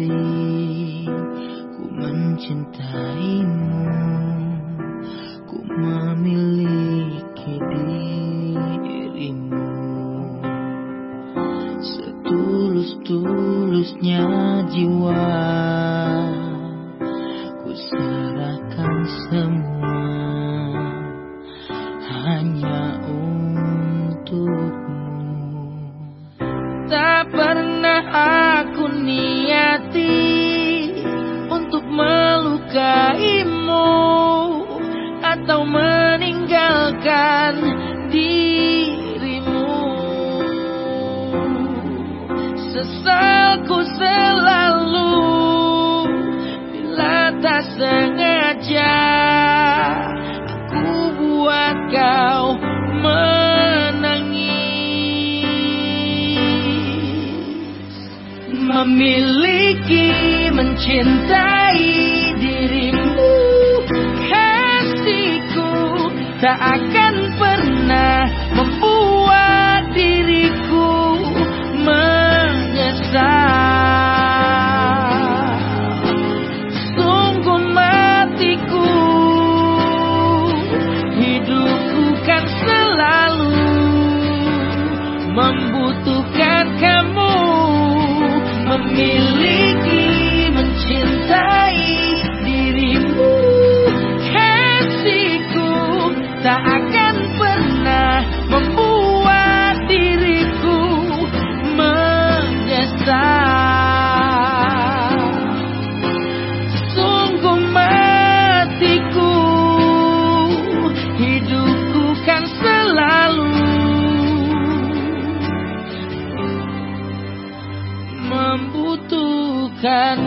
Ku mencintaimu Ku memiliki dirimu. Setulus-tulusnya jiwa Ku serahkan semua. Hanya dirimu. Sesalku selalu Bila tak sengaja Aku buat kau menangis. Memiliki, mencintai tak akan pernah membuat diriku menyesal. Sungguh matiku Hidupku kan selalu Membutuhkan kamu Memiliki, akan